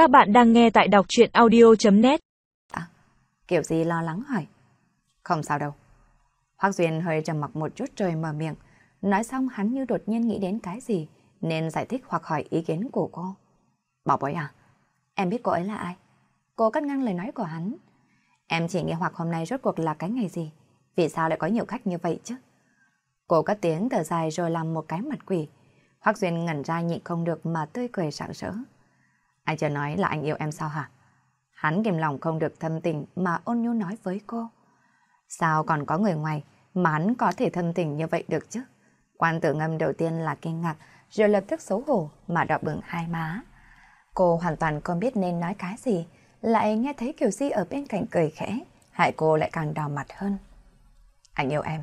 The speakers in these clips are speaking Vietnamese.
Các bạn đang nghe tại đọc chuyện audio.net À, kiểu gì lo lắng hỏi. Không sao đâu. Hoác Duyên hơi trầm mặc một chút rồi mở miệng. Nói xong hắn như đột nhiên nghĩ đến cái gì, nên giải thích hoặc hỏi ý kiến của cô. Bảo bối à, em biết cô ấy là ai? Cô cắt ngang lời nói của hắn. Em chỉ nghe hoặc hôm nay rốt cuộc là cái ngày gì? Vì sao lại có nhiều khách như vậy chứ? Cô cất tiếng thở dài rồi làm một cái mặt quỷ. Hoác Duyên ngẩn ra nhịn không được mà tươi cười sảng sỡ. Anh chưa nói là anh yêu em sao hả? Hắn kìm lòng không được thâm tình mà ôn nhu nói với cô. Sao còn có người ngoài mà hắn có thể thâm tình như vậy được chứ? Quan tử ngâm đầu tiên là kinh ngạc, rồi lập tức xấu hổ mà đỏ bừng hai má. Cô hoàn toàn không biết nên nói cái gì, lại nghe thấy Kiều Di ở bên cạnh cười khẽ, hại cô lại càng đỏ mặt hơn. Anh yêu em.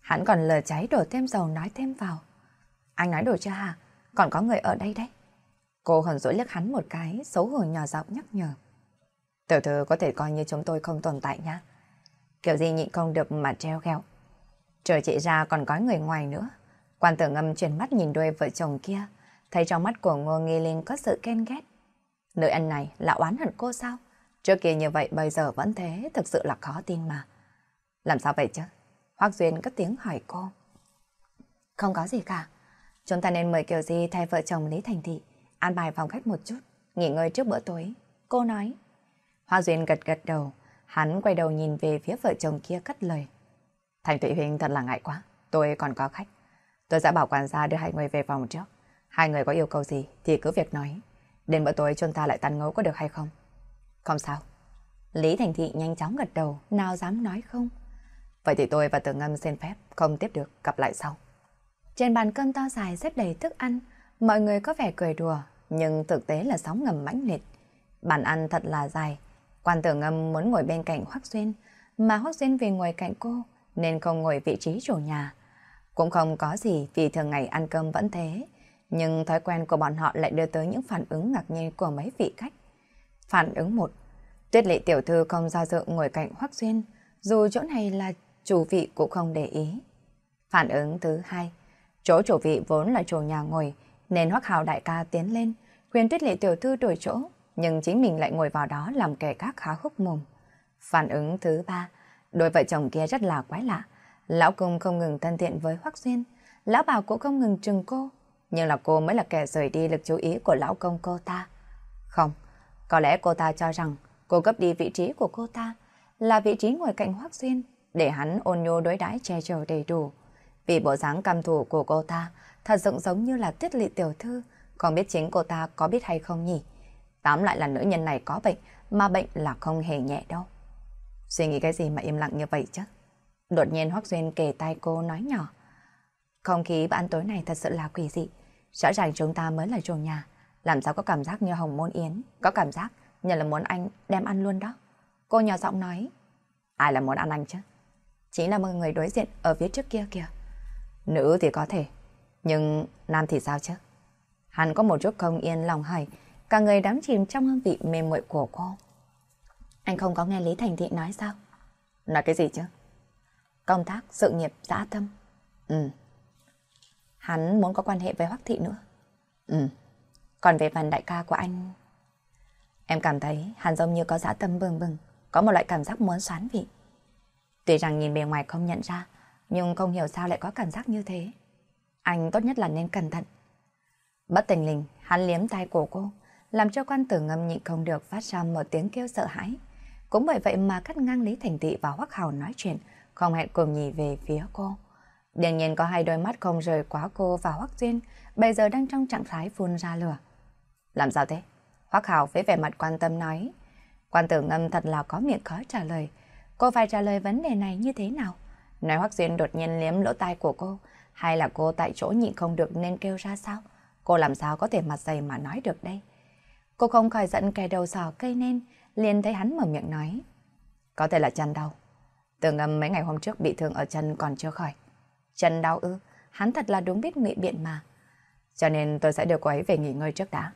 Hắn còn lờ cháy đổ thêm dầu nói thêm vào. Anh nói đồ chưa hả? Còn có người ở đây đấy. Cô hờn dỗi liếc hắn một cái, xấu hổ nhỏ giọng nhắc nhở. Tiểu thư có thể coi như chúng tôi không tồn tại nhá. Kiểu gì nhịn không được mà treo gheo. Trời chị ra còn có người ngoài nữa. Quan tử ngâm chuyển mắt nhìn đôi vợ chồng kia, thấy trong mắt của Ngô Nghi Linh có sự ghen ghét. Nữ anh này là oán hận cô sao? Trước kia như vậy bây giờ vẫn thế, thực sự là khó tin mà. Làm sao vậy chứ? Hoác Duyên cất tiếng hỏi cô. Không có gì cả. Chúng ta nên mời Kiều Di thay vợ chồng Lý Thành Thị, an bài phòng khách một chút, nghỉ ngơi trước bữa tối. Cô nói. Hoa Duyên gật gật đầu, hắn quay đầu nhìn về phía vợ chồng kia cất lời. Thành Thụy Huynh thật là ngại quá, tôi còn có khách. Tôi sẽ bảo quản gia đưa hai người về phòng trước. Hai người có yêu cầu gì thì cứ việc nói. Đến bữa tối chúng ta lại tàn ngấu có được hay không? Không sao. Lý Thành Thị nhanh chóng gật đầu, nào dám nói không? Vậy thì tôi và Tử Ngâm xin phép, không tiếp được, gặp lại sau. Trên bàn cơm to dài xếp đầy thức ăn, mọi người có vẻ cười đùa, nhưng thực tế là sóng ngầm mãnh liệt. Bàn ăn thật là dài, quan tử ngâm muốn ngồi bên cạnh Hoắc Xuyên, mà Hoắc Xuyên vì ngồi cạnh cô nên không ngồi vị trí chủ nhà. Cũng không có gì vì thường ngày ăn cơm vẫn thế, nhưng thói quen của bọn họ lại đưa tới những phản ứng ngạc nhiên của mấy vị khách. Phản ứng một, Tuyết lệ tiểu thư không do dự ngồi cạnh Hoắc Xuyên, dù chỗ này là chủ vị cũng không để ý. Phản ứng thứ hai, chỗ chủ vị vốn là chủ nhà ngồi, nên Hoắc Hào đại ca tiến lên, khuyên Tuyết lệ tiểu thư đổi chỗ, nhưng chính mình lại ngồi vào đó làm kẻ khác khá khúc mồm. Phản ứng thứ ba, đôi vợ chồng kia rất là quái lạ. Lão công không ngừng thân thiện với Hoắc Xuyên, lão bảo cũng không ngừng trừng cô, nhưng là cô mới là kẻ rời đi lực chú ý của lão công cô ta. Không, có lẽ cô ta cho rằng cô cấp đi vị trí của cô ta là vị trí ngồi cạnh Hoắc Xuyên để hắn ôn nhô đối đãi che chở đầy đủ. Vì bộ dáng cam thủ của cô ta thật dựng giống như là tiết lị tiểu thư, không biết chính cô ta có biết hay không nhỉ? Tám lại là nữ nhân này có bệnh, mà bệnh là không hề nhẹ đâu. Suy nghĩ cái gì mà im lặng như vậy chứ? Đột nhiên Hoắc Duyên kề tay cô nói nhỏ. Không khí bữa ăn tối này thật sự là quỷ dị. Rõ ràng chúng ta mới là chủ nhà. Làm sao có cảm giác như hồng môn yến? Có cảm giác như là muốn anh đem ăn luôn đó. Cô nhỏ giọng nói. Ai là muốn ăn anh chứ? Chính là một người đối diện ở phía trước kia kìa. Nữ thì có thể, nhưng nam thì sao chứ? Hắn có một chút không yên lòng hỏi, cả người đắm chìm trong hương vị mềm mại của cô. Anh không có nghe Lý Thành Thị nói sao? Nói cái gì chứ? Công tác, sự nghiệp, dã tâm. Ừ. Hắn muốn có quan hệ với Hoắc Thị nữa. Ừ. Còn về phần đại ca của anh... Em cảm thấy hắn giống như có dã tâm bừng bừng, có một loại cảm giác muốn xoán vị. Tuy rằng nhìn bề ngoài không nhận ra, nhưng không hiểu sao lại có cảm giác như thế. Anh tốt nhất là nên cẩn thận. Bất tình lình, hắn liếm tay của cô, làm cho quan tử ngâm nhịn không được phát ra một tiếng kêu sợ hãi. Cũng bởi vậy mà cắt ngang Lý Thành Tị và Hoắc Hào nói chuyện, không hẹn cùng nhì về phía cô. Đương nhiên có hai đôi mắt không rời quá cô và Hoắc Duyên, bây giờ đang trong trạng thái phun ra lửa. Làm sao thế? Hoắc Hào với vẻ mặt quan tâm nói. Quan tử ngâm thật là có miệng khó trả lời. Cô phải trả lời vấn đề này như thế nào? Nói Hoắc Duyên đột nhiên liếm lỗ tai của cô, hay là cô tại chỗ nhịn không được nên kêu ra sao? Cô làm sao có thể mặt dày mà nói được đây? Cô không khỏi giận kẻ đầu sò cây nên, liền thấy hắn mở miệng nói. Có thể là chân đau. Tường ngâm mấy ngày hôm trước bị thương ở chân còn chưa khỏi. Chân đau ư, hắn thật là đúng biết ngụy biện mà. Cho nên tôi sẽ đưa cô ấy về nghỉ ngơi trước đã.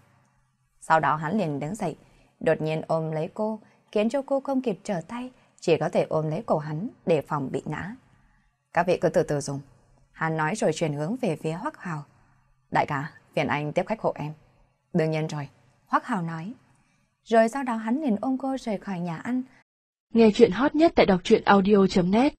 Sau đó hắn liền đứng dậy, đột nhiên ôm lấy cô, khiến cho cô không kịp trở tay, chỉ có thể ôm lấy cổ hắn để phòng bị ngã. Các vị cứ từ từ dùng. Hắn nói rồi chuyển hướng về phía Hoắc Hào. Đại ca, phiền anh tiếp khách hộ em. Đương nhiên rồi. Hoắc Hào nói. Rồi sau đó hắn liền ôm cô rời khỏi nhà ăn. Nghe chuyện hot nhất tại đọc truyện audio.net